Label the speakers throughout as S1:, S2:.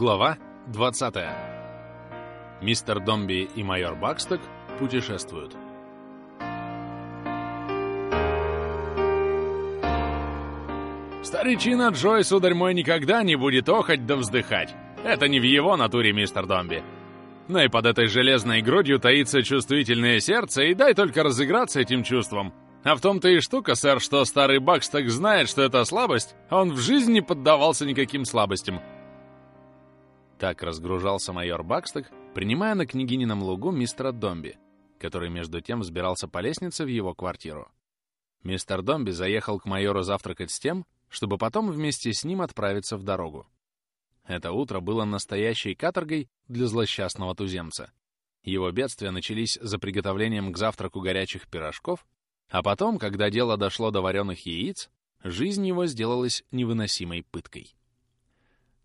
S1: Глава 20. Мистер Домби и майор Баксток путешествуют. Старичина Джой, сударь мой, никогда не будет охать да вздыхать. Это не в его натуре, мистер Домби. Но и под этой железной грудью таится чувствительное сердце, и дай только разыграться этим чувством. А в том-то и штука, сэр, что старый Баксток знает, что это слабость, а он в жизни не поддавался никаким слабостям. Так разгружался майор Баксток, принимая на княгинином лугу мистера Домби, который между тем взбирался по лестнице в его квартиру. Мистер Домби заехал к майору завтракать с тем, чтобы потом вместе с ним отправиться в дорогу. Это утро было настоящей каторгой для злосчастного туземца. Его бедствия начались за приготовлением к завтраку горячих пирожков, а потом, когда дело дошло до вареных яиц, жизнь его сделалась невыносимой пыткой.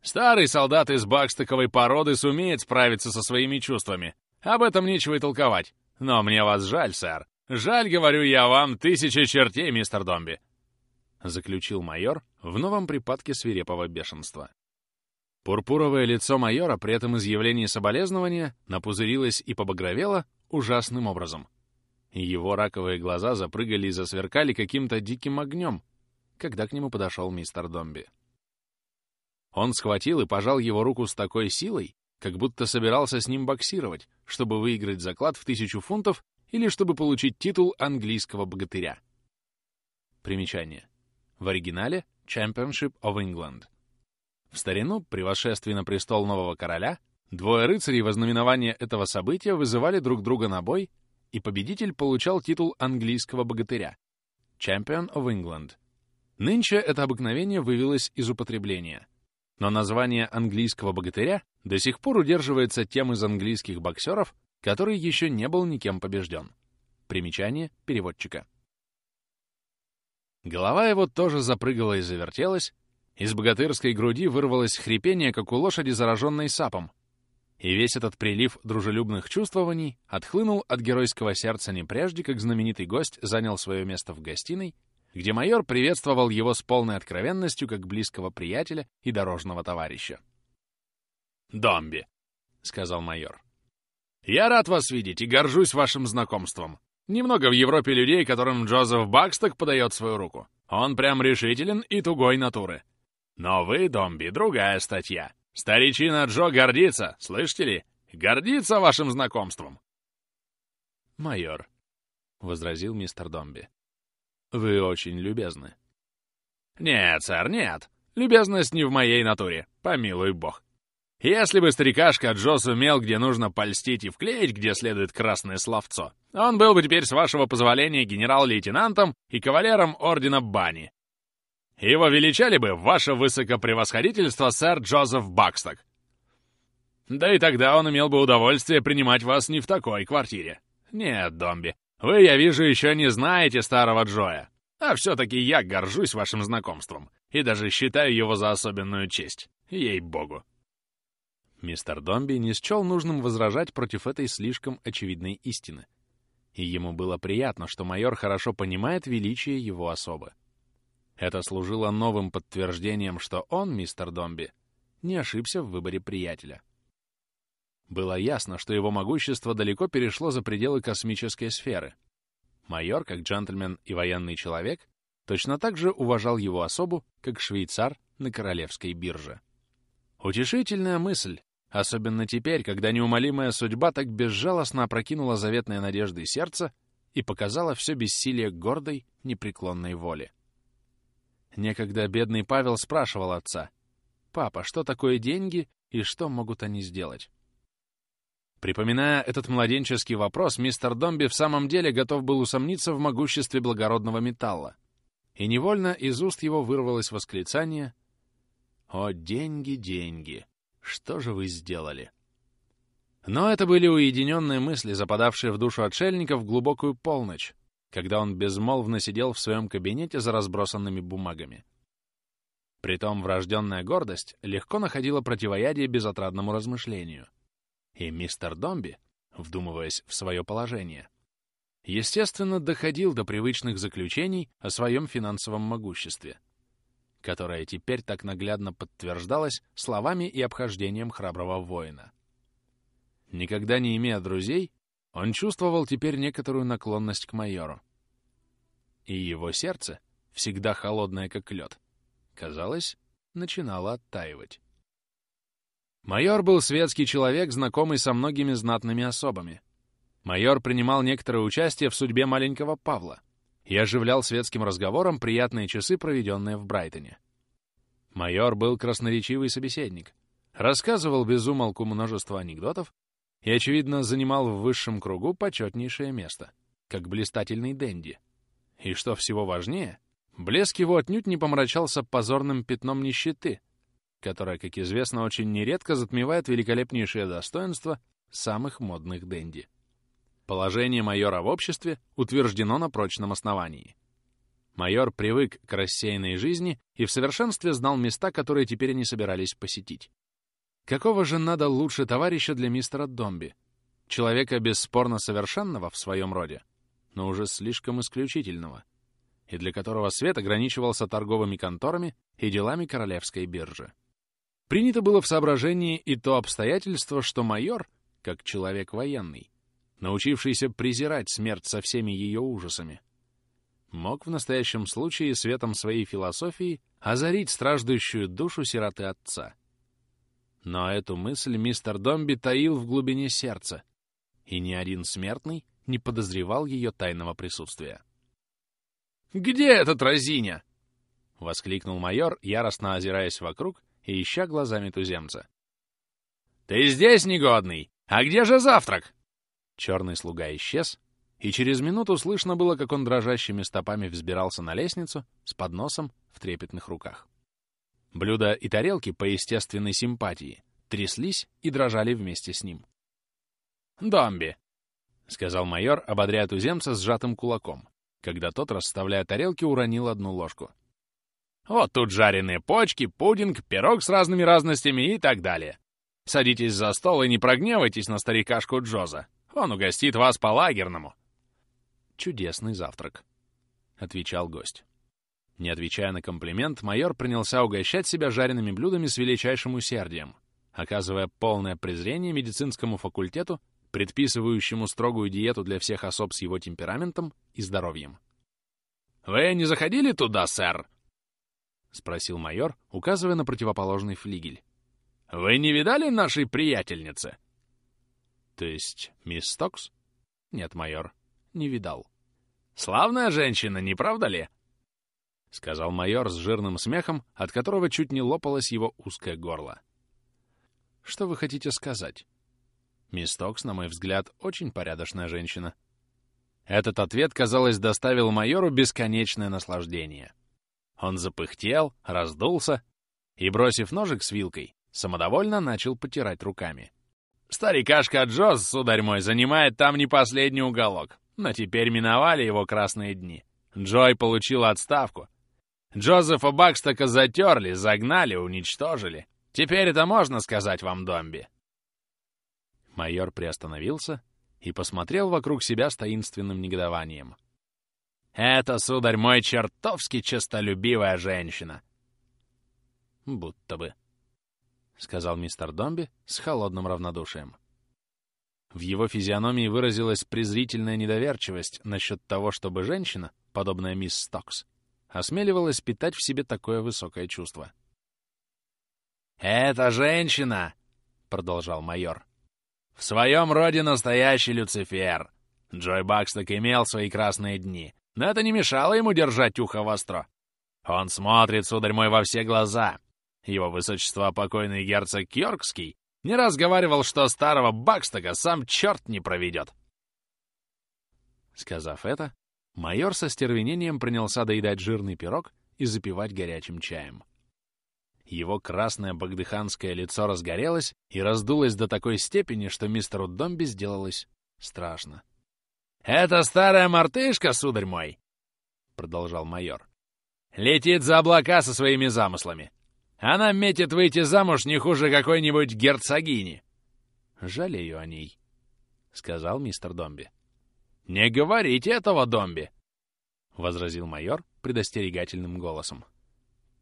S1: Старый солдат из бакстоковой породы сумеет справиться со своими чувствами. Об этом нечего и толковать. Но мне вас жаль, сэр. Жаль, говорю я вам, тысячи чертей, мистер Домби. Заключил майор в новом припадке свирепого бешенства. Пурпуровое лицо майора при этом изъявлении соболезнования напузырилось и побагровело ужасным образом. Его раковые глаза запрыгали и засверкали каким-то диким огнем, когда к нему подошел мистер Домби. Он схватил и пожал его руку с такой силой, как будто собирался с ним боксировать, чтобы выиграть заклад в тысячу фунтов или чтобы получить титул английского богатыря. Примечание. В оригинале Championship of England. В старину, при восшествии на престол нового короля, двое рыцарей во знаменование этого события вызывали друг друга на бой, и победитель получал титул английского богатыря Champion of England. Нынче это обыкновение вывелось из употребления — но название английского богатыря до сих пор удерживается тем из английских боксеров, который еще не был никем побежден. Примечание переводчика. Голова его тоже запрыгала и завертелась, из богатырской груди вырвалось хрипение, как у лошади, зараженной сапом, и весь этот прилив дружелюбных чувствований отхлынул от геройского сердца не прежде, как знаменитый гость занял свое место в гостиной где майор приветствовал его с полной откровенностью как близкого приятеля и дорожного товарища. «Домби», — сказал майор, — «я рад вас видеть и горжусь вашим знакомством. Немного в Европе людей, которым Джозеф Баксток подает свою руку. Он прям решителен и тугой натуры. Но вы, Домби, другая статья. Старичина Джо гордится, слышите ли? Гордится вашим знакомством. «Майор», — возразил мистер Домби, вы очень любезны. Нет, сэр, нет. Любезность не в моей натуре, помилуй бог. Если бы старикашка Джо сумел, где нужно польстить и вклеить, где следует красное словцо, он был бы теперь, с вашего позволения, генерал-лейтенантом и кавалером ордена Бани. Его величали бы ваше высокопревосходительство, сэр Джозеф Баксток. Да и тогда он имел бы удовольствие принимать вас не в такой квартире. Нет, Домби, вы, я вижу, еще не знаете старого Джоя. А все-таки я горжусь вашим знакомством и даже считаю его за особенную честь. Ей-богу. Мистер Домби не счел нужным возражать против этой слишком очевидной истины. И ему было приятно, что майор хорошо понимает величие его особы. Это служило новым подтверждением, что он, мистер Домби, не ошибся в выборе приятеля. Было ясно, что его могущество далеко перешло за пределы космической сферы. Майор, как джентльмен и военный человек, точно так же уважал его особу, как швейцар на королевской бирже. Утешительная мысль, особенно теперь, когда неумолимая судьба так безжалостно опрокинула заветные надежды сердца и показала все бессилие гордой, непреклонной воли. Некогда бедный Павел спрашивал отца, «Папа, что такое деньги и что могут они сделать?» Припоминая этот младенческий вопрос, мистер Домби в самом деле готов был усомниться в могуществе благородного металла. И невольно из уст его вырвалось восклицание «О, деньги, деньги! Что же вы сделали?» Но это были уединенные мысли, западавшие в душу отшельника в глубокую полночь, когда он безмолвно сидел в своем кабинете за разбросанными бумагами. Притом врожденная гордость легко находила противоядие безотрадному размышлению. И мистер Домби, вдумываясь в свое положение, естественно, доходил до привычных заключений о своем финансовом могуществе. которое теперь так наглядно подтверждалось словами и обхождением храброго воина. Никогда не имея друзей, он чувствовал теперь некоторую наклонность к майору. И его сердце, всегда холодное как лед, казалось, начинало оттаивать. Майор был светский человек, знакомый со многими знатными особами. Майор принимал некоторое участие в судьбе маленького Павла и оживлял светским разговором приятные часы, проведенные в Брайтоне. Майор был красноречивый собеседник, рассказывал без умолку множество анекдотов и, очевидно, занимал в высшем кругу почетнейшее место, как блистательный денди. И что всего важнее, блеск его отнюдь не помрачался позорным пятном нищеты, которая, как известно, очень нередко затмевает великолепнейшие достоинства самых модных денди. Положение майора в обществе утверждено на прочном основании. Майор привык к рассеянной жизни и в совершенстве знал места, которые теперь они собирались посетить. Какого же надо лучше товарища для мистера Домби? Человека бесспорно совершенного в своем роде, но уже слишком исключительного, и для которого свет ограничивался торговыми конторами и делами королевской биржи. Принято было в соображении и то обстоятельство, что майор, как человек военный, научившийся презирать смерть со всеми ее ужасами, мог в настоящем случае светом своей философии озарить страждущую душу сироты отца. Но эту мысль мистер Домби таил в глубине сердца, и ни один смертный не подозревал ее тайного присутствия. «Где этот разиня?» — воскликнул майор, яростно озираясь вокруг и ища глазами туземца. «Ты здесь, негодный! А где же завтрак?» Черный слуга исчез, и через минуту слышно было, как он дрожащими стопами взбирался на лестницу с подносом в трепетных руках. Блюда и тарелки по естественной симпатии тряслись и дрожали вместе с ним. «Домби!» — сказал майор, ободряя туземца сжатым кулаком, когда тот, расставляя тарелки, уронил одну ложку. Вот тут жареные почки, пудинг, пирог с разными разностями и так далее. Садитесь за стол и не прогневайтесь на старикашку Джоза. Он угостит вас по-лагерному. Чудесный завтрак, — отвечал гость. Не отвечая на комплимент, майор принялся угощать себя жареными блюдами с величайшим усердием, оказывая полное презрение медицинскому факультету, предписывающему строгую диету для всех особ с его темпераментом и здоровьем. «Вы не заходили туда, сэр?» — спросил майор, указывая на противоположный флигель. «Вы не видали нашей приятельницы?» «То есть мисс Стокс?» «Нет, майор, не видал». «Славная женщина, не правда ли?» — сказал майор с жирным смехом, от которого чуть не лопалось его узкое горло. «Что вы хотите сказать?» «Мисс Стокс, на мой взгляд, очень порядочная женщина». Этот ответ, казалось, доставил майору бесконечное наслаждение. Он запыхтел, раздулся и, бросив ножик с вилкой, самодовольно начал потирать руками. «Старикашка Джоз, сударь мой, занимает там не последний уголок, но теперь миновали его красные дни. Джой получил отставку. Джозефа Бакстока затерли, загнали, уничтожили. Теперь это можно сказать вам, Домби?» Майор приостановился и посмотрел вокруг себя с таинственным негодованием. Это, сударь мой, чертовски честолюбивая женщина. Будто бы, — сказал мистер Домби с холодным равнодушием. В его физиономии выразилась презрительная недоверчивость насчет того, чтобы женщина, подобная мисс Стокс, осмеливалась питать в себе такое высокое чувство. «Эта женщина!» — продолжал майор. «В своем роде настоящий Люцифер. Джой Баксток имел свои красные дни, но это не мешало ему держать ухо востро. Он смотрит, сударь мой, во все глаза. Его высочество покойный герцог Йоркский не раз говаривал, что старого Бакстога сам черт не проведет. Сказав это, майор со стервенением принялся доедать жирный пирог и запивать горячим чаем. Его красное багдыханское лицо разгорелось и раздулось до такой степени, что мистеру Домби сделалось страшно. «Это старая мартышка, сударь мой!» — продолжал майор. «Летит за облака со своими замыслами. Она метит выйти замуж не хуже какой-нибудь герцогини». «Жалею о ней», — сказал мистер Домби. «Не говорите этого, Домби!» — возразил майор предостерегательным голосом.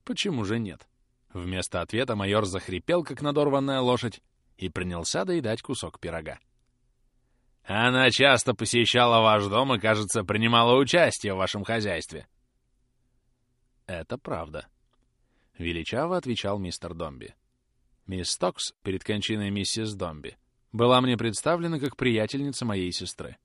S1: Почему же нет? Вместо ответа майор захрипел, как надорванная лошадь, и принялся доедать кусок пирога. «Она часто посещала ваш дом и, кажется, принимала участие в вашем хозяйстве». «Это правда», — величаво отвечал мистер Домби. «Мисс Токс перед кончиной миссис Домби была мне представлена как приятельница моей сестры.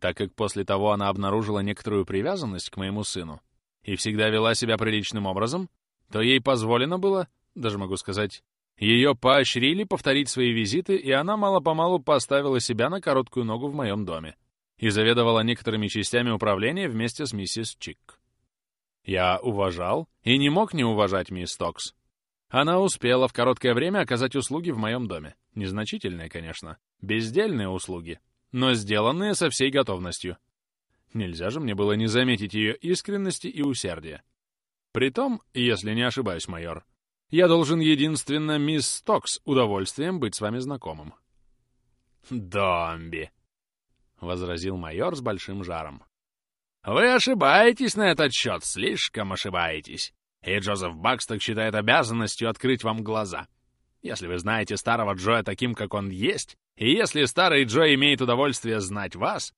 S1: Так как после того она обнаружила некоторую привязанность к моему сыну и всегда вела себя приличным образом, то ей позволено было, даже могу сказать, ее поощрили повторить свои визиты, и она мало-помалу поставила себя на короткую ногу в моем доме и заведовала некоторыми частями управления вместе с миссис Чик. Я уважал и не мог не уважать мисс Токс. Она успела в короткое время оказать услуги в моем доме. Незначительные, конечно, бездельные услуги, но сделанные со всей готовностью. Нельзя же мне было не заметить ее искренности и усердия. Притом, если не ошибаюсь, майор, я должен единственно мисс Стокс удовольствием быть с вами знакомым. «Домби», — возразил майор с большим жаром. «Вы ошибаетесь на этот счет, слишком ошибаетесь. И Джозеф Баксток считает обязанностью открыть вам глаза. Если вы знаете старого Джоя таким, как он есть, и если старый Джо имеет удовольствие знать вас,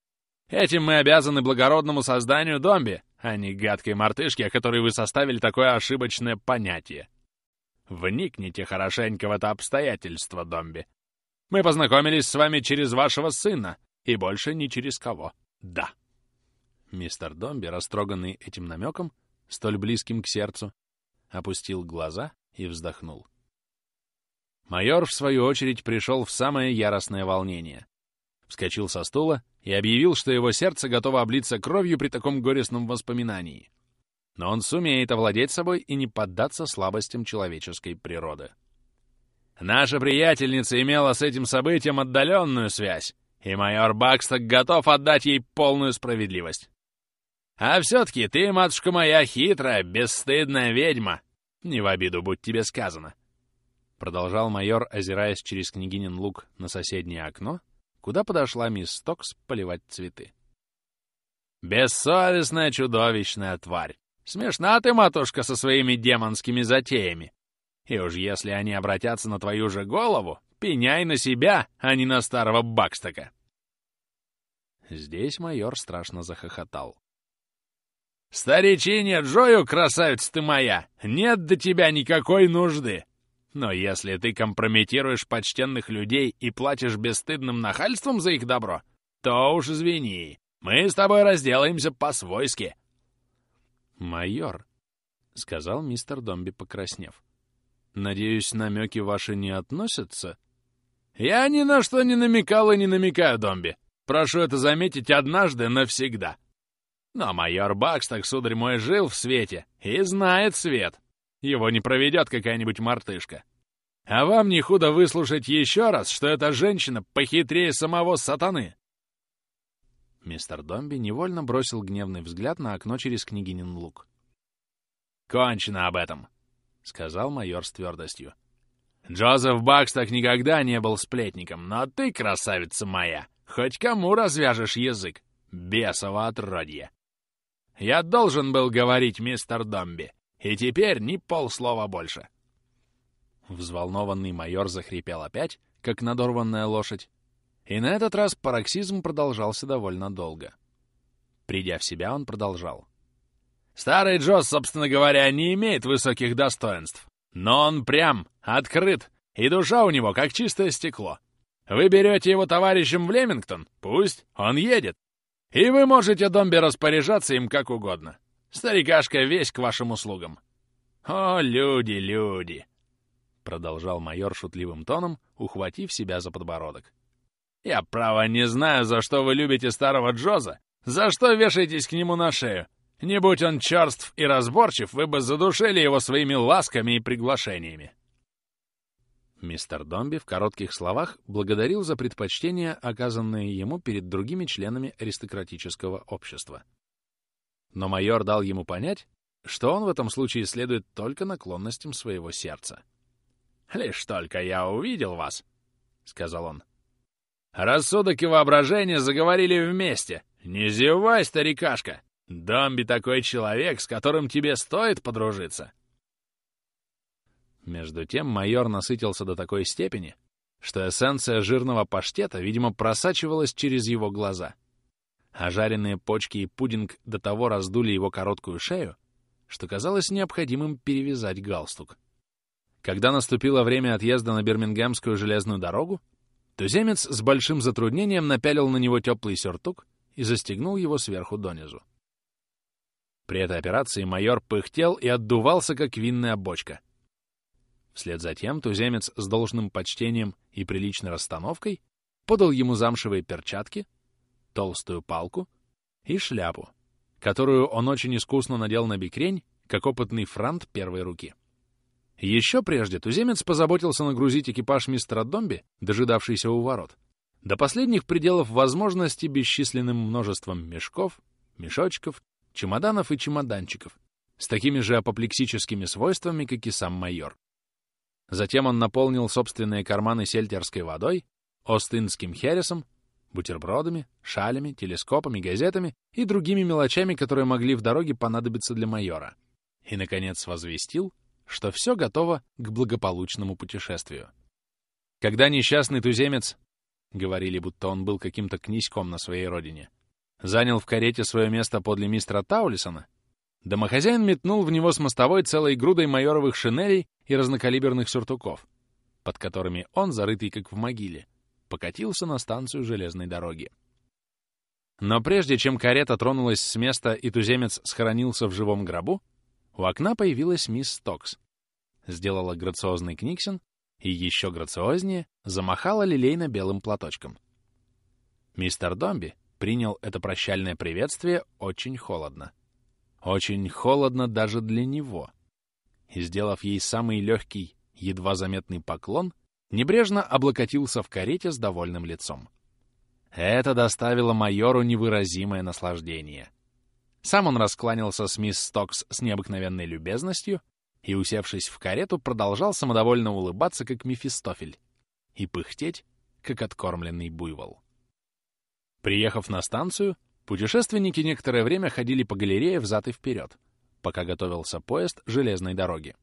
S1: этим мы обязаны благородному созданию Домби, а не гадкой мартышке, о которой вы составили такое ошибочное понятие. Вникните хорошенько в это обстоятельство, Домби. Мы познакомились с вами через вашего сына, и больше ни через кого. Да. Мистер Домби, растроганный этим намеком, столь близким к сердцу, опустил глаза и вздохнул. Майор, в свою очередь, пришел в самое яростное волнение. Вскочил со стула и объявил, что его сердце готово облиться кровью при таком горестном воспоминании но он сумеет овладеть собой и не поддаться слабостям человеческой природы. Наша приятельница имела с этим событием отдаленную связь, и майор Баксток готов отдать ей полную справедливость. А все-таки ты, матушка моя, хитрая, бесстыдная ведьма. Не в обиду, будь тебе сказано. Продолжал майор, озираясь через княгинин лук на соседнее окно, куда подошла мисс Стокс поливать цветы. Бессовестная чудовищная тварь. Смешна ты, матушка, со своими демонскими затеями. И уж если они обратятся на твою же голову, пеняй на себя, а не на старого Бакстока. Здесь майор страшно захохотал. «Старичине Джою, красавица ты моя, нет до тебя никакой нужды. Но если ты компрометируешь почтенных людей и платишь бесстыдным нахальством за их добро, то уж извини, мы с тобой разделаемся по-свойски. «Майор», — сказал мистер Домби, покраснев. «Надеюсь, намеки ваши не относятся?» «Я ни на что не намекал и не намекаю, Домби. Прошу это заметить однажды навсегда. Но майор Баксток, сударь мой, жил в свете и знает свет. Его не проведет какая-нибудь мартышка. А вам не худо выслушать еще раз, что эта женщина похитрее самого сатаны. Мистер Домби невольно бросил гневный взгляд на окно через княгинин лук. «Кончено об этом», — сказал майор с твердостью. «Джозеф Баксток никогда не был сплетником, но ты, красавица моя, хоть кому развяжешь язык, бесово отродье. Я должен был говорить, мистер Домби, и теперь ни полслова больше». Взволнованный майор захрипел опять, как надорванная лошадь, и на этот раз пароксизм продолжался довольно долго. Придя в себя, он продолжал. «Старый Джосс, собственно говоря, не имеет высоких достоинств. Но он прям, открыт, и душа у него как чистое стекло. Вы берете его товарищем в Лемингтон, пусть, он едет. И вы можете Домби распоряжаться им как угодно. Старикашка весь к вашим услугам. О, люди, люди!» Продолжал майор шутливым тоном, ухватив себя за подбородок. Я, право, не знаю, за что вы любите старого Джоза, за что вешаетесь к нему на шею. Не будь он черств и разборчив, вы бы задушили его своими ласками и приглашениями. Мистер Домби в коротких словах благодарил за предпочтение, оказанное ему перед другими членами аристократического общества. Но майор дал ему понять, что он в этом случае следует только наклонностям своего сердца. «Лишь только я увидел вас», — сказал он, Рассудок и воображение заговорили вместе. Не зевай, старикашка! Домби такой человек, с которым тебе стоит подружиться. Между тем майор насытился до такой степени, что эссенция жирного паштета, видимо, просачивалась через его глаза. А жареные почки и пудинг до того раздули его короткую шею, что казалось необходимым перевязать галстук. Когда наступило время отъезда на Бирмингемскую железную дорогу, туземец с большим затруднением напялил на него теплый сюртук и застегнул его сверху донизу. При этой операции майор пыхтел и отдувался, как винная бочка. Вслед за тем туземец с должным почтением и приличной расстановкой подал ему замшевые перчатки, толстую палку и шляпу, которую он очень искусно надел на бикрень, как опытный франт первой руки. Еще прежде туземец позаботился нагрузить экипаж мистера Домби, дожидавшийся у ворот, до последних пределов возможности бесчисленным множеством мешков, мешочков, чемоданов и чемоданчиков, с такими же апоплексическими свойствами, как и сам майор. Затем он наполнил собственные карманы сельтерской водой, остинским хересом, бутербродами, шалями, телескопами, газетами и другими мелочами, которые могли в дороге понадобиться для майора. И, наконец, возвестил, что все готово к благополучному путешествию. Когда несчастный туземец, говорили, будто он был каким-то князьком на своей родине, занял в карете свое место подле мистера Таулисона, домохозяин метнул в него с мостовой целой грудой майоровых шинелей и разнокалиберных сюртуков, под которыми он, зарытый как в могиле, покатился на станцию железной дороги. Но прежде чем карета тронулась с места и туземец схоронился в живом гробу, у окна появилась мисс Стокс. Сделала грациозный книгсен и еще грациознее замахала лилейно белым платочком. Мистер Домби принял это прощальное приветствие очень холодно. Очень холодно даже для него. И, сделав ей самый легкий, едва заметный поклон, небрежно облокотился в карете с довольным лицом. Это доставило майору невыразимое наслаждение. Сам он раскланялся с мисс Стокс с необыкновенной любезностью и, усевшись в карету, продолжал самодовольно улыбаться, как Мефистофель, и пыхтеть, как откормленный буйвол. Приехав на станцию, путешественники некоторое время ходили по галерее взад и вперед, пока готовился поезд железной дороги.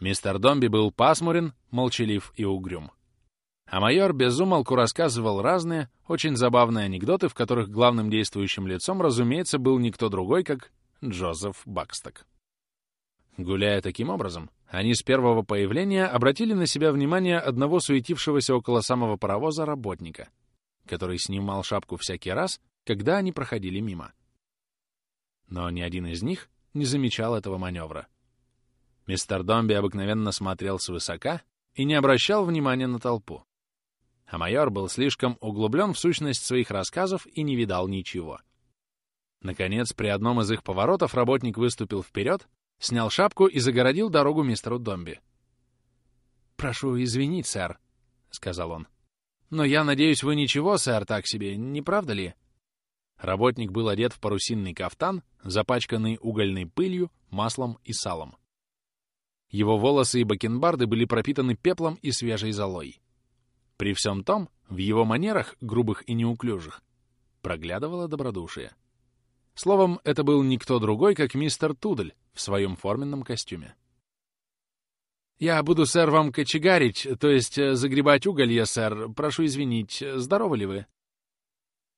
S1: Мистер Домби был пасмурен, молчалив и угрюм. А майор безумолку рассказывал разные, очень забавные анекдоты, в которых главным действующим лицом, разумеется, был никто другой, как Джозеф Баксток. Гуляя таким образом, они с первого появления обратили на себя внимание одного суетившегося около самого паровоза работника, который снимал шапку всякий раз, когда они проходили мимо. Но ни один из них не замечал этого маневра. Мистер Домби обыкновенно смотрел свысока и не обращал внимания на толпу а майор был слишком углублен в сущность своих рассказов и не видал ничего. Наконец, при одном из их поворотов работник выступил вперед, снял шапку и загородил дорогу мистеру Домби. «Прошу извинить, сэр», — сказал он. «Но я надеюсь, вы ничего, сэр, так себе, не правда ли?» Работник был одет в парусинный кафтан, запачканный угольной пылью, маслом и салом. Его волосы и бакенбарды были пропитаны пеплом и свежей золой. При всем том, в его манерах, грубых и неуклюжих, проглядывало добродушие. Словом, это был никто другой, как мистер Тудль в своем форменном костюме. «Я буду, сэр, вам кочегарить, то есть э, загребать уголья, сэр. Прошу извинить, здоровы ли вы?»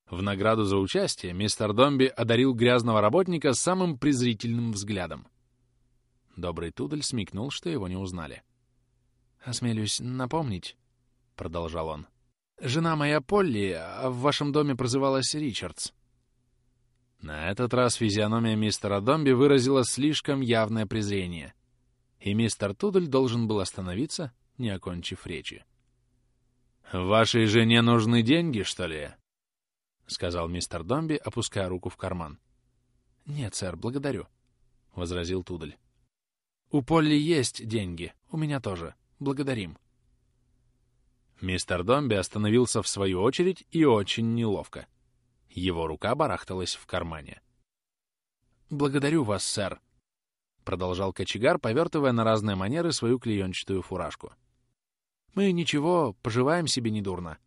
S1: В награду за участие мистер Домби одарил грязного работника самым презрительным взглядом. Добрый Тудль смекнул, что его не узнали. «Осмелюсь напомнить», — продолжал он. «Жена моя Полли а в вашем доме прозывалась Ричардс». На этот раз физиономия мистера Домби выразила слишком явное презрение, и мистер Тудль должен был остановиться, не окончив речи. «Вашей жене нужны деньги, что ли?» — сказал мистер Домби, опуская руку в карман. «Нет, сэр, благодарю», — возразил Тудль. «У Полли есть деньги, у меня тоже. Благодарим». Мистер Домби остановился в свою очередь и очень неловко. Его рука барахталась в кармане. «Благодарю вас, сэр», — продолжал кочегар, повертывая на разные манеры свою клеенчатую фуражку. «Мы ничего, поживаем себе недурно.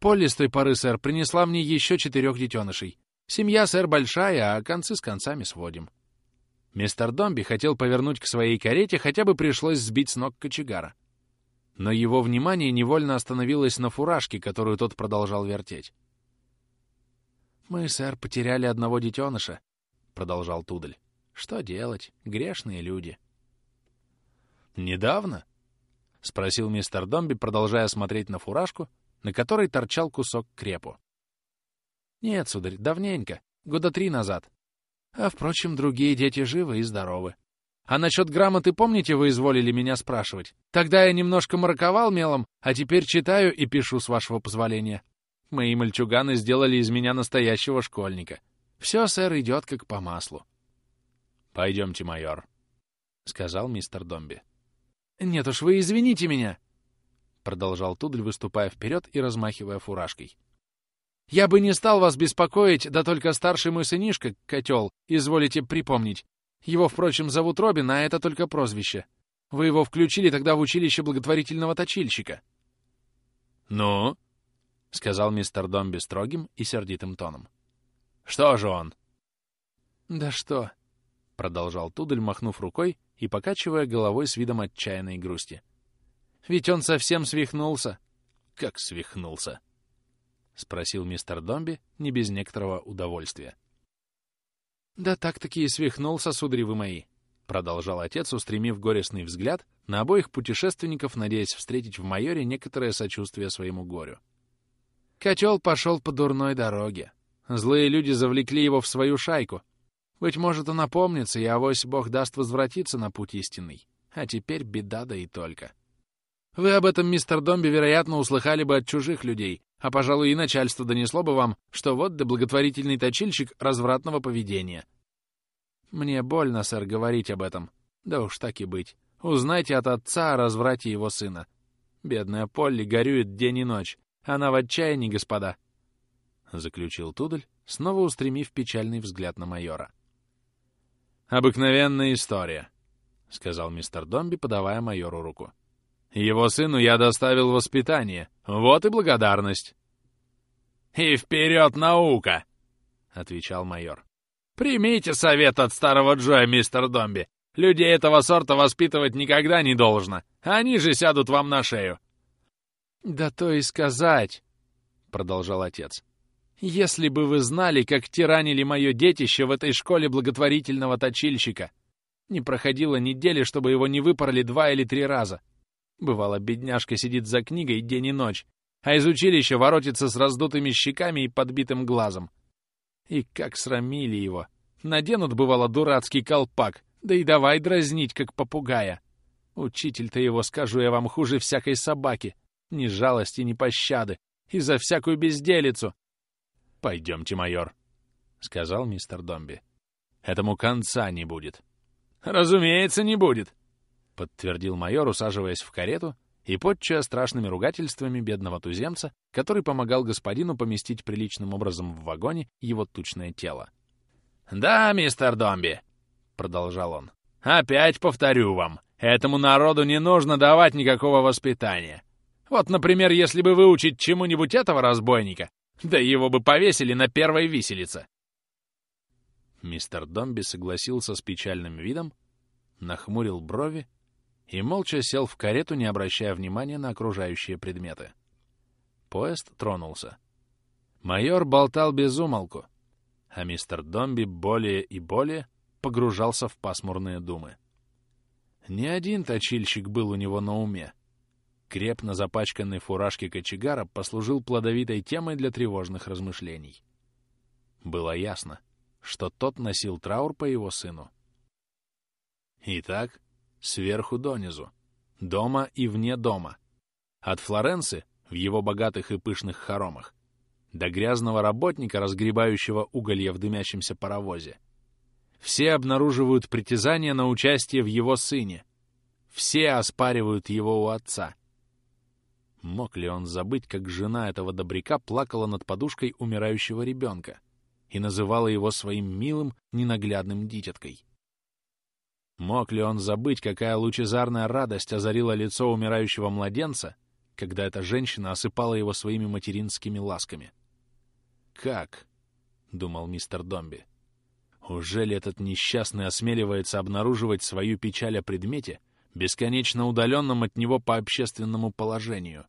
S1: Полли с той поры, сэр, принесла мне еще четырех детенышей. Семья, сэр, большая, а концы с концами сводим». Мистер Домби хотел повернуть к своей карете, хотя бы пришлось сбить с ног кочегара. Но его внимание невольно остановилось на фуражке, которую тот продолжал вертеть. «Мы, сэр, потеряли одного детеныша», — продолжал Тудель. «Что делать? Грешные люди». «Недавно?» — спросил мистер Домби, продолжая смотреть на фуражку, на которой торчал кусок крепу. «Нет, сударь, давненько, года три назад. А, впрочем, другие дети живы и здоровы. А насчет грамоты, помните, вы изволили меня спрашивать? Тогда я немножко мараковал мелом, а теперь читаю и пишу, с вашего позволения. Мои мальчуганы сделали из меня настоящего школьника. Все, сэр, идет как по маслу. «Пойдемте, майор», — сказал мистер Домби. «Нет уж, вы извините меня», — продолжал Тудль, выступая вперед и размахивая фуражкой. «Я бы не стал вас беспокоить, да только старший мой сынишка, котел, изволите припомнить. Его, впрочем, зовут Робин, а это только прозвище. Вы его включили тогда в училище благотворительного точильщика». «Ну?» — сказал мистер Домби строгим и сердитым тоном. «Что же он?» «Да что?» — продолжал Тудель, махнув рукой и покачивая головой с видом отчаянной грусти. «Ведь он совсем свихнулся». «Как свихнулся?» — спросил мистер Домби не без некоторого удовольствия. «Да так-таки и свихнулся, судари вы мои», — продолжал отец, устремив горестный взгляд на обоих путешественников, надеясь встретить в майоре некоторое сочувствие своему горю. Котел пошел по дурной дороге. Злые люди завлекли его в свою шайку. Быть может, он опомнится, и авось Бог даст возвратиться на путь истинный. А теперь беда да и только. Вы об этом, мистер Домби, вероятно, услыхали бы от чужих людей, а, пожалуй, и начальство донесло бы вам, что вот да благотворительный точильщик развратного поведения. Мне больно, сэр, говорить об этом. Да уж так и быть. Узнайте от отца о разврате его сына. Бедная Полли горюет день и ночь. Она в отчаянии, господа. Заключил Тудль, снова устремив печальный взгляд на майора. «Обыкновенная история», — сказал мистер Домби, подавая майору руку. Его сыну я доставил воспитание. Вот и благодарность. «И вперед, наука!» — отвечал майор. «Примите совет от старого Джоя, мистер Домби. Людей этого сорта воспитывать никогда не должно. Они же сядут вам на шею». «Да то и сказать», — продолжал отец. «Если бы вы знали, как тиранили мое детище в этой школе благотворительного точильщика. Не проходило недели, чтобы его не выпороли два или три раза. Бывало, бедняжка сидит за книгой день и ночь, а из училища воротится с раздутыми щеками и подбитым глазом. И как срамили его. Наденут, бывало, дурацкий колпак, да и давай дразнить, как попугая. Учитель-то его, скажу я вам, хуже всякой собаки. Ни жалости, ни пощады. И за всякую безделицу. «Пойдемте, майор», — сказал мистер Домби. «Этому конца не будет». «Разумеется, не будет», — подтвердил майор, усаживаясь в карету и подчая страшными ругательствами бедного туземца, который помогал господину поместить приличным образом в вагоне его тучное тело. «Да, мистер Домби», — продолжал он, — «опять повторю вам, этому народу не нужно давать никакого воспитания. Вот, например, если бы выучить чему-нибудь этого разбойника, да его бы повесили на первой виселице». Мистер Домби согласился с печальным видом, нахмурил брови и молча сел в карету, не обращая внимания на окружающие предметы. Поезд тронулся. Майор болтал без умолку, а мистер Домби более и более погружался в пасмурные думы. Не один точильщик был у него на уме. Креп на запачканной фуражке кочегара послужил плодовитой темой для тревожных размышлений. Было ясно, что тот носил траур по его сыну. Итак, сверху донизу, дома и вне дома. От Флоренции в его богатых и пышных хоромах до грязного работника, разгребающего уголья в дымящемся паровозе. Все обнаруживают притязание на участие в его сыне. Все оспаривают его у отца. Мог ли он забыть, как жена этого добряка плакала над подушкой умирающего ребенка и называла его своим милым, ненаглядным дитяткой? Мог ли он забыть, какая лучезарная радость озарила лицо умирающего младенца, когда эта женщина осыпала его своими материнскими ласками? «Как?» — думал мистер Домби. Уже ли этот несчастный осмеливается обнаруживать свою печаль о предмете, бесконечно удаленном от него по общественному положению?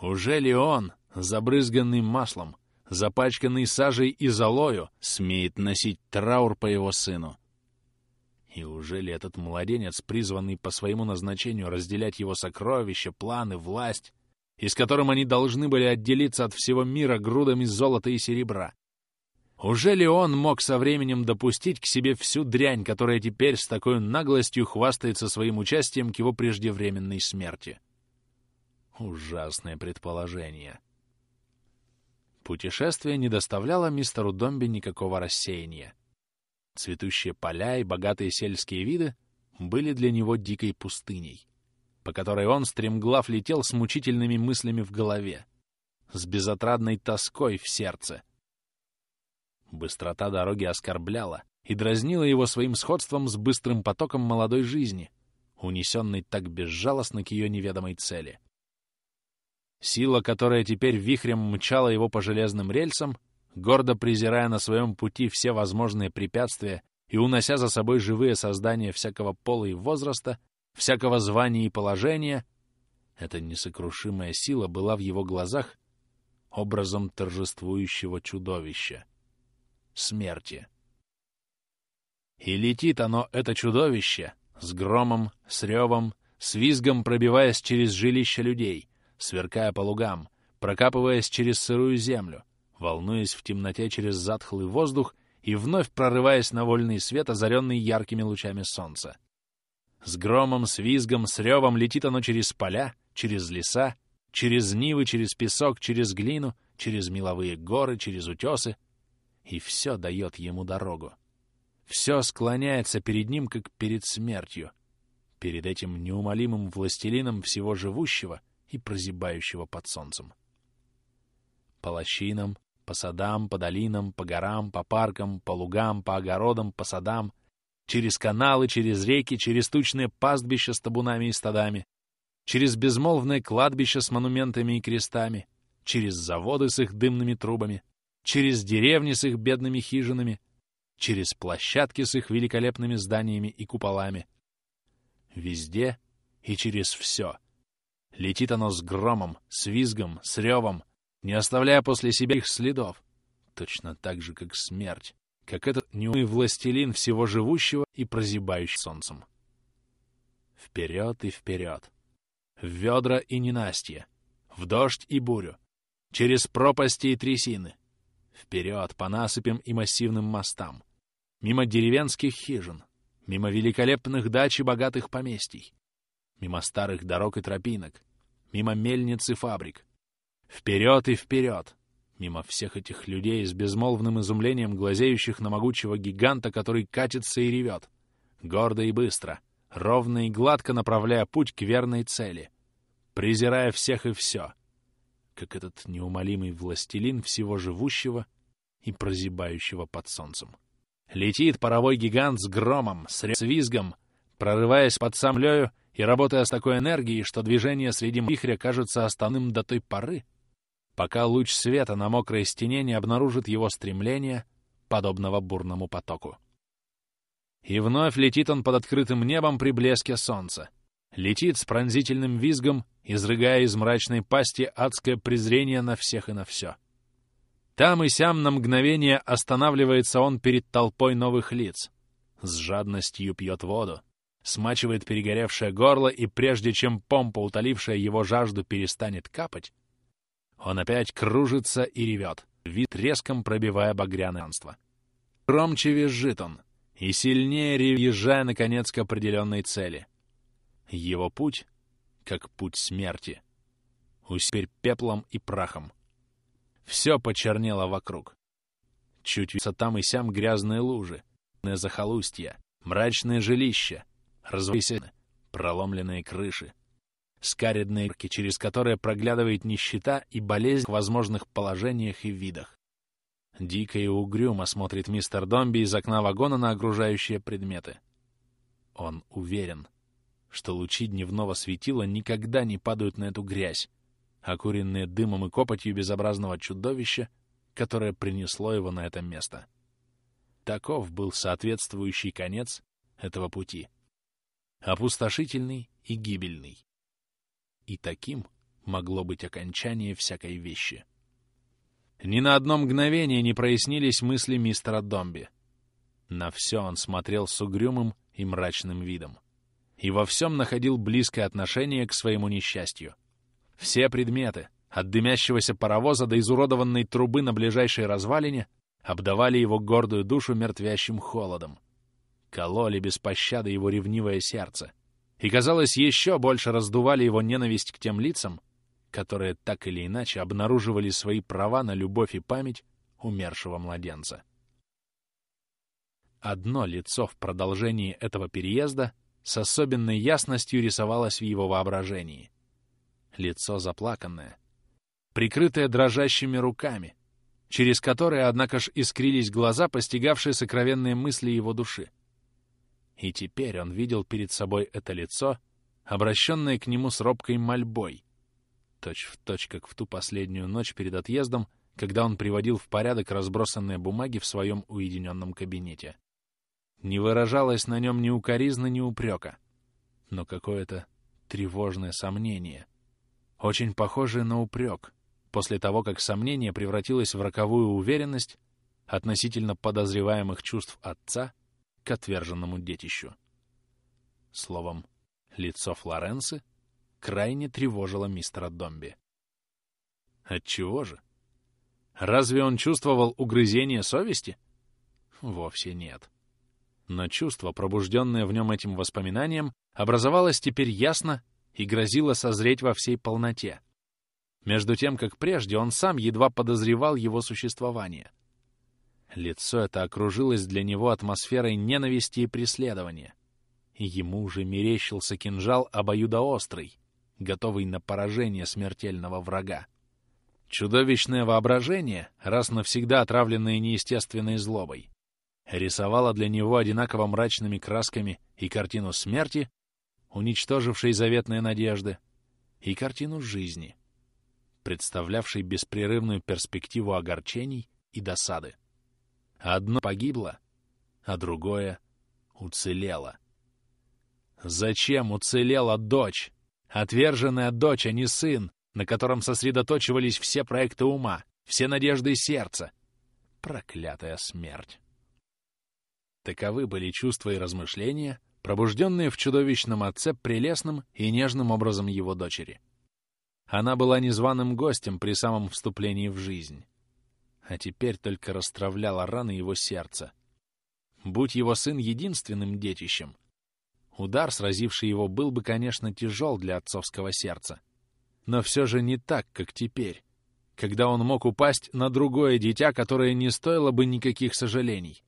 S1: Уже ли он, забрызганный маслом, запачканный сажей и золою, смеет носить траур по его сыну? И уже ли этот младенец, призванный по своему назначению разделять его сокровища, планы, власть, и с которым они должны были отделиться от всего мира грудами золота и серебра, уже ли он мог со временем допустить к себе всю дрянь, которая теперь с такой наглостью хвастается своим участием к его преждевременной смерти? Ужасное предположение. Путешествие не доставляло мистеру Домби никакого рассеяния. Цветущие поля и богатые сельские виды были для него дикой пустыней, по которой он стремглав летел с мучительными мыслями в голове, с безотрадной тоской в сердце — Быстрота дороги оскорбляла и дразнила его своим сходством с быстрым потоком молодой жизни, унесенной так безжалостно к ее неведомой цели. Сила, которая теперь вихрем мчала его по железным рельсам, гордо презирая на своем пути все возможные препятствия и унося за собой живые создания всякого пола и возраста, всякого звания и положения, эта несокрушимая сила была в его глазах образом торжествующего чудовища смерти. И летит оно, это чудовище, с громом, с ревом, с визгом пробиваясь через жилища людей, сверкая по лугам, прокапываясь через сырую землю, волнуясь в темноте через затхлый воздух и вновь прорываясь на вольный свет, озаренный яркими лучами солнца. С громом, с визгом, с ревом летит оно через поля, через леса, через нивы, через песок, через глину, через меловые горы, через утесы, и все дает ему дорогу. Все склоняется перед ним, как перед смертью, перед этим неумолимым властелином всего живущего и прозябающего под солнцем. По лощинам, по садам, по долинам, по горам, по паркам, по лугам, по огородам, по садам, через каналы, через реки, через тучные пастбища с табунами и стадами, через безмолвное кладбище с монументами и крестами, через заводы с их дымными трубами, через деревни с их бедными хижинами, через площадки с их великолепными зданиями и куполами. Везде и через все. Летит оно с громом, с визгом, с ревом, не оставляя после себя их следов, точно так же, как смерть, как этот неумный властелин всего живущего и прозябающий солнцем. Вперед и вперед, в ведра и ненастье, в дождь и бурю, через пропасти и трясины, Вперед по насыпям и массивным мостам. Мимо деревенских хижин. Мимо великолепных дач и богатых поместий. Мимо старых дорог и тропинок. Мимо мельниц и фабрик. Вперед и вперед! Мимо всех этих людей с безмолвным изумлением, глазеющих на могучего гиганта, который катится и ревет. Гордо и быстро, ровно и гладко направляя путь к верной цели. Презирая всех и все — как этот неумолимый властелин всего живущего и прозябающего под солнцем. Летит паровой гигант с громом, с визгом, прорываясь под землею и работая с такой энергией, что движение среди вихря кажется остановным до той поры, пока луч света на мокрой стене не обнаружит его стремление, подобного бурному потоку. И вновь летит он под открытым небом при блеске солнца. Летит с пронзительным визгом изрыгая из мрачной пасти адское презрение на всех и на все. Там и сям на мгновение останавливается он перед толпой новых лиц, с жадностью пьет воду, смачивает перегоревшее горло, и прежде чем помпа, утолившая его жажду, перестанет капать, он опять кружится и ревет, вид резком пробивая багряное анство. Громче визжит он, и сильнее ревъезжая, наконец, к определенной цели. Его путь как путь смерти. Теперь пеплом и прахом. Все почернело вокруг. Чуть виться там и сям грязные лужи, захолустья, мрачные жилища, развесены, проломленные крыши, скаридные рки, через которые проглядывает нищета и болезнь в возможных положениях и видах. Дико и угрюмо смотрит мистер Домби из окна вагона на окружающие предметы. Он уверен — что лучи дневного светила никогда не падают на эту грязь, окуренные дымом и копотью безобразного чудовища, которое принесло его на это место. Таков был соответствующий конец этого пути. Опустошительный и гибельный. И таким могло быть окончание всякой вещи. Ни на одно мгновение не прояснились мысли мистера Домби. На все он смотрел с угрюмым и мрачным видом. И во всем находил близкое отношение к своему несчастью. Все предметы, от дымящегося паровоза до изуродованной трубы на ближайшей развалине, обдавали его гордую душу мертвящим холодом. Кололи без пощады его ревнивое сердце. И, казалось, еще больше раздували его ненависть к тем лицам, которые так или иначе обнаруживали свои права на любовь и память умершего младенца. Одно лицо в продолжении этого переезда с особенной ясностью рисовалось в его воображении. Лицо заплаканное, прикрытое дрожащими руками, через которые, однако ж, искрились глаза, постигавшие сокровенные мысли его души. И теперь он видел перед собой это лицо, обращенное к нему с робкой мольбой, точь в точь, как в ту последнюю ночь перед отъездом, когда он приводил в порядок разбросанные бумаги в своем уединенном кабинете. Не выражалось на нем ни укоризны, ни упрека, но какое-то тревожное сомнение, очень похожее на упрек, после того, как сомнение превратилось в роковую уверенность относительно подозреваемых чувств отца к отверженному детищу. Словом, лицо Флоренции крайне тревожило мистера Домби. Отчего же? Разве он чувствовал угрызение совести? Вовсе нет. Но чувство, пробужденное в нем этим воспоминанием, образовалось теперь ясно и грозило созреть во всей полноте. Между тем, как прежде, он сам едва подозревал его существование. Лицо это окружилось для него атмосферой ненависти и преследования. ему уже мерещился кинжал обоюдоострый, готовый на поражение смертельного врага. Чудовищное воображение, раз навсегда отравленное неестественной злобой, рисовало для него одинаково мрачными красками и картину смерти, уничтожившей заветные надежды, и картину жизни, представлявшей беспрерывную перспективу огорчений и досады. Одно погибло, а другое уцелело. Зачем уцелела дочь? Отверженная дочь, а не сын, на котором сосредоточивались все проекты ума, все надежды сердца. Проклятая смерть. Таковы были чувства и размышления, пробужденные в чудовищном отце прелестным и нежным образом его дочери. Она была незваным гостем при самом вступлении в жизнь, а теперь только расстравляла раны его сердца. Будь его сын единственным детищем, Удар, сразивший его, был бы, конечно, тяжел для отцовского сердца. Но все же не так, как теперь, когда он мог упасть на другое дитя, которое не стоило бы никаких сожалений.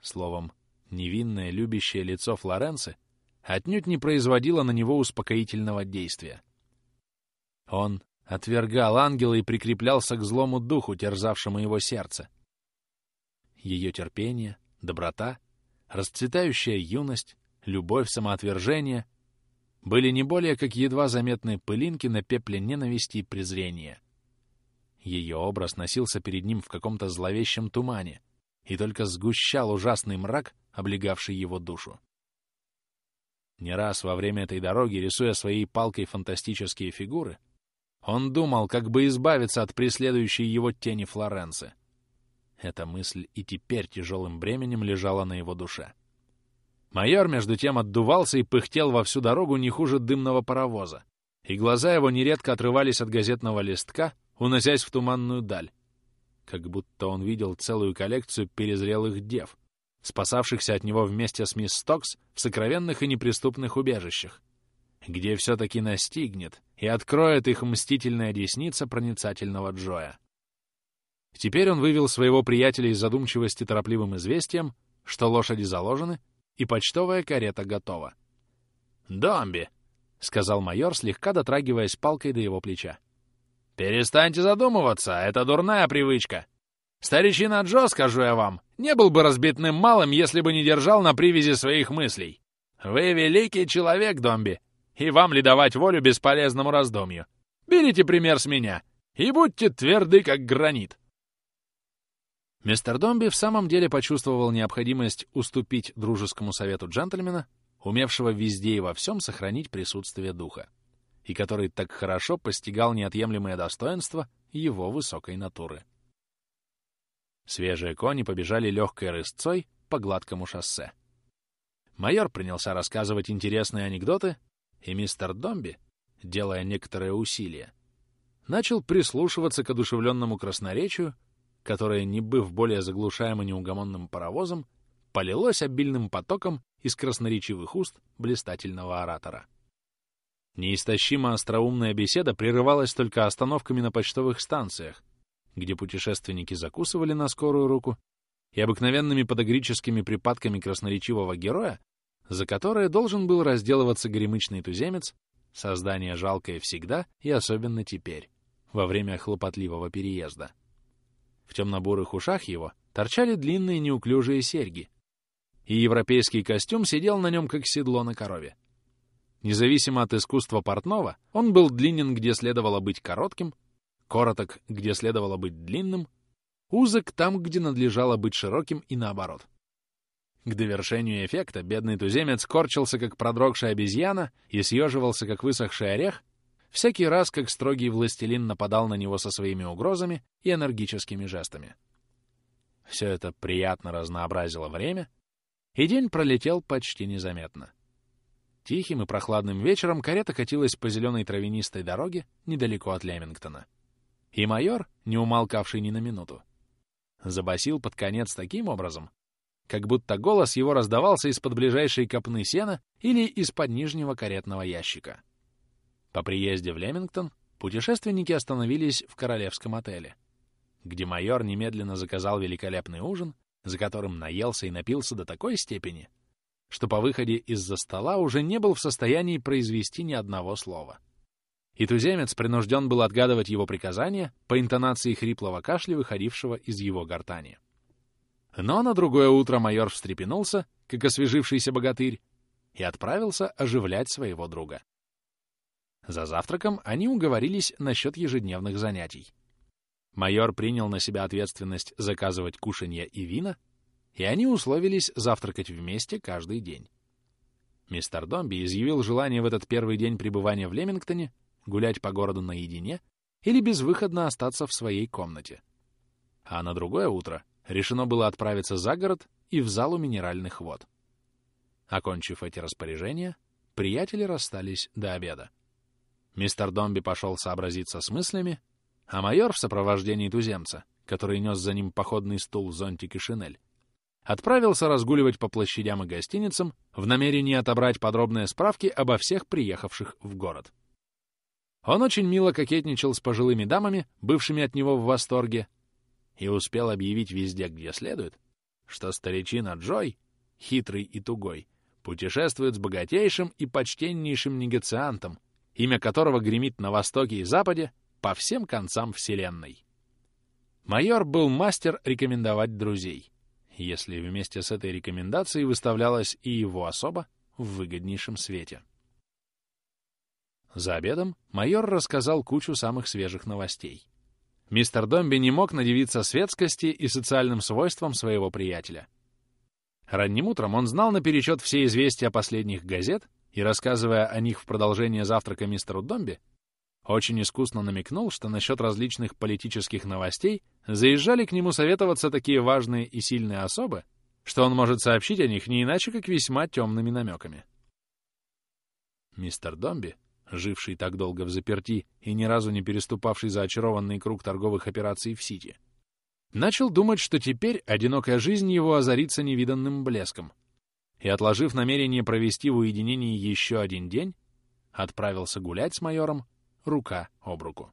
S1: Словом, невинное любящее лицо Флоренции отнюдь не производило на него успокоительного действия. Он отвергал ангела и прикреплялся к злому духу, терзавшему его сердце. Ее терпение, доброта, расцветающая юность, любовь, самоотвержение были не более как едва заметные пылинки на пепле ненависти и презрения. Ее образ носился перед ним в каком-то зловещем тумане и только сгущал ужасный мрак, облегавший его душу. Не раз во время этой дороги, рисуя своей палкой фантастические фигуры, он думал, как бы избавиться от преследующей его тени Флоренции. Эта мысль и теперь тяжелым бременем лежала на его душе. Майор, между тем, отдувался и пыхтел во всю дорогу не хуже дымного паровоза, и глаза его нередко отрывались от газетного листка, уносясь в туманную даль, как будто он видел целую коллекцию перезрелых дев, спасавшихся от него вместе с мисс Стокс в сокровенных и неприступных убежищах, где все-таки настигнет и откроет их мстительная десница проницательного Джоя. Теперь он вывел своего приятеля из задумчивости торопливым известием, что лошади заложены, и почтовая карета готова. «Домби!» — сказал майор, слегка дотрагиваясь палкой до его плеча. «Перестаньте задумываться, это дурная привычка. Старичина Джо, скажу я вам, не был бы разбитным малым, если бы не держал на привязи своих мыслей. Вы великий человек, Домби, и вам ли давать волю бесполезному раздумью? Берите пример с меня и будьте тверды, как гранит». Мистер Домби в самом деле почувствовал необходимость уступить дружескому совету джентльмена, умевшего везде и во всем сохранить присутствие духа, и который так хорошо постигал неотъемлемые достоинства его высокой натуры. Свежие кони побежали легкой рысцой по гладкому шоссе. Майор принялся рассказывать интересные анекдоты, и мистер Домби, делая некоторые усилия, начал прислушиваться к одушевленному красноречию, которое, не быв более заглушаемо неугомонным паровозом, полилось обильным потоком из красноречивых уст блистательного оратора. Неистощимо остроумная беседа прерывалась только остановками на почтовых станциях, где путешественники закусывали на скорую руку, и обыкновенными подогрическими припадками красноречивого героя, за которые должен был разделываться горемычный туземец, создание жалкое всегда и особенно теперь, во время хлопотливого переезда. В темно-бурых ушах его торчали длинные неуклюжие серьги, и европейский костюм сидел на нем, как седло на корове. Независимо от искусства портного, он был длинен, где следовало быть коротким, короток, где следовало быть длинным, узок там, где надлежало быть широким и наоборот. К довершению эффекта бедный туземец корчился, как продрогшая обезьяна, и съеживался, как высохший орех, всякий раз, как строгий властелин нападал на него со своими угрозами и энергическими жестами. Все это приятно разнообразило время, и день пролетел почти незаметно. Тихим и прохладным вечером карета катилась по зеленой травянистой дороге недалеко от Лемингтона. И майор, не умолкавший ни на минуту, забасил под конец таким образом, как будто голос его раздавался из-под ближайшей копны сена или из-под нижнего каретного ящика. По приезде в Лемингтон путешественники остановились в королевском отеле, где майор немедленно заказал великолепный ужин, за которым наелся и напился до такой степени, что по выходе из-за стола уже не был в состоянии произвести ни одного слова. И туземец принужден был отгадывать его приказания по интонации хриплого кашля, выходившего из его гортани. Но на другое утро майор встрепенулся, как освежившийся богатырь, и отправился оживлять своего друга. За завтраком они уговорились насчет ежедневных занятий. Майор принял на себя ответственность заказывать кушанья и вина, и они условились завтракать вместе каждый день. Мистер Домби изъявил желание в этот первый день пребывания в Лемингтоне гулять по городу наедине или безвыходно остаться в своей комнате. А на другое утро решено было отправиться за город и в залу минеральных вод. Окончив эти распоряжения, приятели расстались до обеда. Мистер Домби пошел сообразиться с мыслями, а майор в сопровождении туземца, который нес за ним походный стул, зонтик и шинель, отправился разгуливать по площадям и гостиницам в намерении отобрать подробные справки обо всех приехавших в город. Он очень мило кокетничал с пожилыми дамами, бывшими от него в восторге, и успел объявить везде, где следует, что старичина Джой, хитрый и тугой, путешествует с богатейшим и почтеннейшим негациантом, имя которого гремит на Востоке и Западе по всем концам Вселенной. Майор был мастер рекомендовать друзей, если вместе с этой рекомендацией выставлялась и его особа в выгоднейшем свете. За обедом майор рассказал кучу самых свежих новостей. Мистер Домби не мог надевиться светскости и социальным свойствам своего приятеля. Ранним утром он знал наперечет все известия последних газет и, рассказывая о них в продолжение завтрака мистеру Домби, очень искусно намекнул, что насчет различных политических новостей заезжали к нему советоваться такие важные и сильные особы, что он может сообщить о них не иначе, как весьма темными намеками. Мистер Домби живший так долго в заперти и ни разу не переступавший за очарованный круг торговых операций в Сити, начал думать, что теперь одинокая жизнь его озарится невиданным блеском, и, отложив намерение провести в уединении еще один день, отправился гулять с майором рука об руку.